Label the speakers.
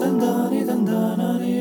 Speaker 1: dun dun dun dun dun